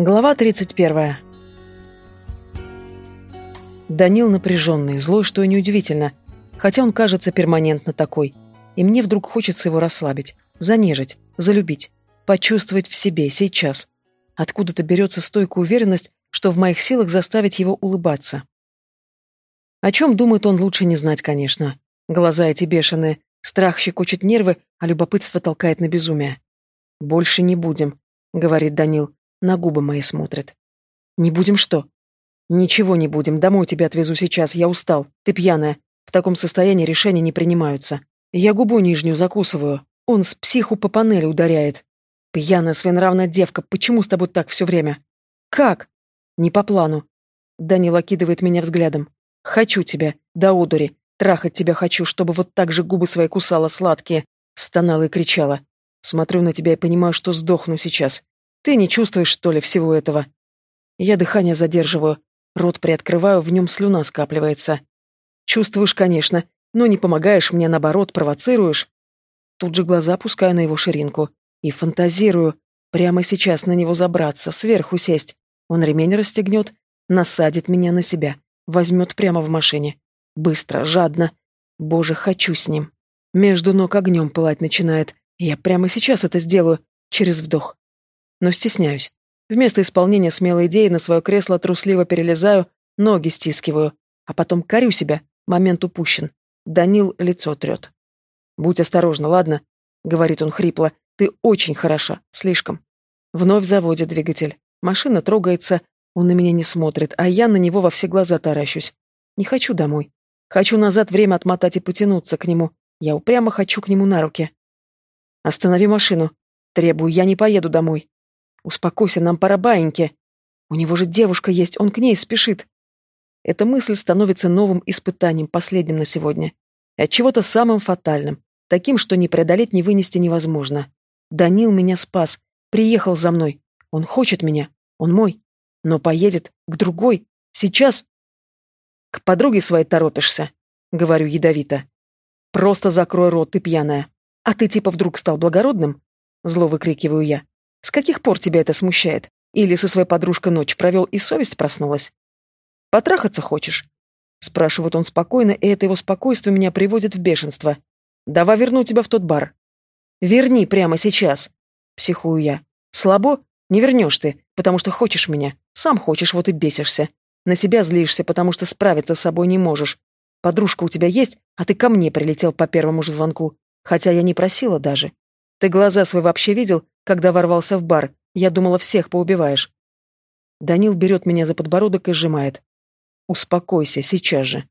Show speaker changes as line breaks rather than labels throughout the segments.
Глава 31. Данил напряженный, злой, что и неудивительно, хотя он кажется перманентно такой. И мне вдруг хочется его расслабить, занежить, залюбить, почувствовать в себе сейчас. Откуда-то берется стойкая уверенность, что в моих силах заставить его улыбаться. О чем думает он, лучше не знать, конечно. Глаза эти бешеные, страх щекочет нервы, а любопытство толкает на безумие. «Больше не будем», — говорит Данил. На губы мои смотрит. «Не будем что?» «Ничего не будем. Домой тебя отвезу сейчас. Я устал. Ты пьяная. В таком состоянии решения не принимаются. Я губу нижнюю закусываю. Он с психу по панели ударяет. Пьяная, своенравная девка. Почему с тобой так все время?» «Как?» «Не по плану». Данил окидывает меня взглядом. «Хочу тебя. До одури. Трахать тебя хочу, чтобы вот так же губы свои кусала сладкие». Стонала и кричала. Смотрю на тебя и понимаю, что сдохну сейчас. Ты не чувствуешь, что ли, всего этого? Я дыхание задерживаю, рот приоткрываю, в нем слюна скапливается. Чувствуешь, конечно, но не помогаешь мне, наоборот, провоцируешь. Тут же глаза опускаю на его ширинку и фантазирую. Прямо сейчас на него забраться, сверху сесть. Он ремень расстегнет, насадит меня на себя, возьмет прямо в машине. Быстро, жадно. Боже, хочу с ним. Между ног огнем пылать начинает. Я прямо сейчас это сделаю, через вдох но стесняюсь. Вместо исполнения смелой идеи на свое кресло трусливо перелезаю, ноги стискиваю, а потом корю себя, момент упущен. Данил лицо трет. «Будь осторожна, ладно?» — говорит он хрипло. «Ты очень хороша, слишком». Вновь заводит двигатель. Машина трогается, он на меня не смотрит, а я на него во все глаза таращусь. Не хочу домой. Хочу назад время отмотать и потянуться к нему. Я упрямо хочу к нему на руки. «Останови машину». Требую, я не поеду домой. Успокойся, нам пора баиньки. У него же девушка есть, он к ней спешит. Эта мысль становится новым испытанием, последним на сегодня. И от чего-то самым фатальным, таким, что не преодолеть, не вынести невозможно. Данил меня спас, приехал за мной. Он хочет меня, он мой. Но поедет к другой, сейчас. К подруге своей торопишься, говорю ядовито. Просто закрой рот, ты пьяная. А ты типа вдруг стал благородным? Зло выкрикиваю я. С каких пор тебя это смущает? Или со своей подружкой ночь провел и совесть проснулась? Потрахаться хочешь? Спрашивает он спокойно, и это его спокойствие меня приводит в бешенство. Давай верну тебя в тот бар. Верни прямо сейчас. Психую я. Слабо? Не вернешь ты, потому что хочешь меня. Сам хочешь, вот и бесишься. На себя злишься, потому что справиться с собой не можешь. Подружка у тебя есть, а ты ко мне прилетел по первому же звонку. Хотя я не просила даже. Ты глаза свои вообще видел, когда ворвался в бар? Я думала, всех поубиваешь. Данил берет меня за подбородок и сжимает. Успокойся, сейчас же.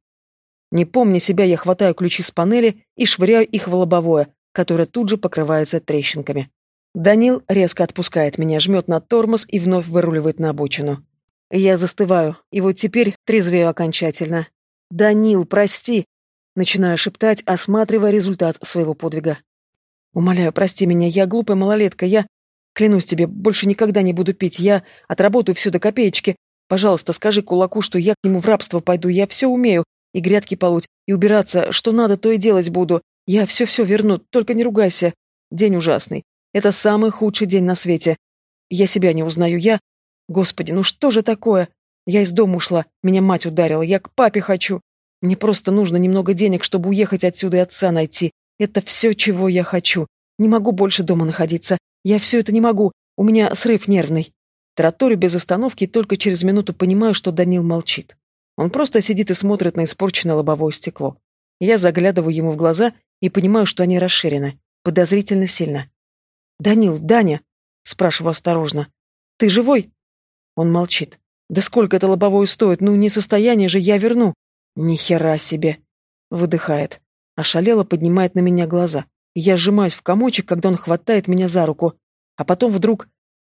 Не помня себя, я хватаю ключи с панели и швыряю их в лобовое, которое тут же покрывается трещинками. Данил резко отпускает меня, жмет на тормоз и вновь выруливает на обочину. Я застываю, и вот теперь трезвею окончательно. «Данил, прости!» Начинаю шептать, осматривая результат своего подвига. Умоляю, прости меня, я глупая малолетка, я... Клянусь тебе, больше никогда не буду пить, я отработаю все до копеечки. Пожалуйста, скажи кулаку, что я к нему в рабство пойду, я все умею, и грядки полоть, и убираться, что надо, то и делать буду. Я все-все верну, только не ругайся. День ужасный. Это самый худший день на свете. Я себя не узнаю, я... Господи, ну что же такое? Я из дома ушла, меня мать ударила, я к папе хочу. Мне просто нужно немного денег, чтобы уехать отсюда и отца найти. Это все, чего я хочу. Не могу больше дома находиться. Я все это не могу. У меня срыв нервный. Тараторю без остановки и только через минуту понимаю, что Данил молчит. Он просто сидит и смотрит на испорченное лобовое стекло. Я заглядываю ему в глаза и понимаю, что они расширены. Подозрительно сильно. «Данил, Даня!» — спрашиваю осторожно. «Ты живой?» Он молчит. «Да сколько это лобовое стоит? Ну, не состояние же, я верну!» «Ни хера себе!» — выдыхает. Ошалело поднимает на меня глаза. Я сжимаюсь в комочек, когда он хватает меня за руку, а потом вдруг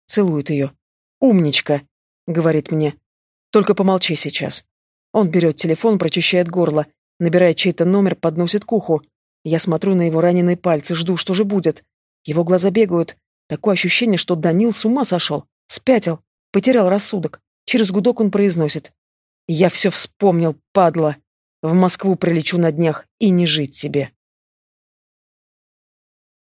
целует ее. «Умничка», — говорит мне. «Только помолчи сейчас». Он берет телефон, прочищает горло, набирает чей-то номер, подносит к уху. Я смотрю на его раненые пальцы, жду, что же будет. Его глаза бегают. Такое ощущение, что Данил с ума сошел. Спятил. Потерял рассудок. Через гудок он произносит. «Я все вспомнил, падла. В Москву прилечу на днях и не жить тебе.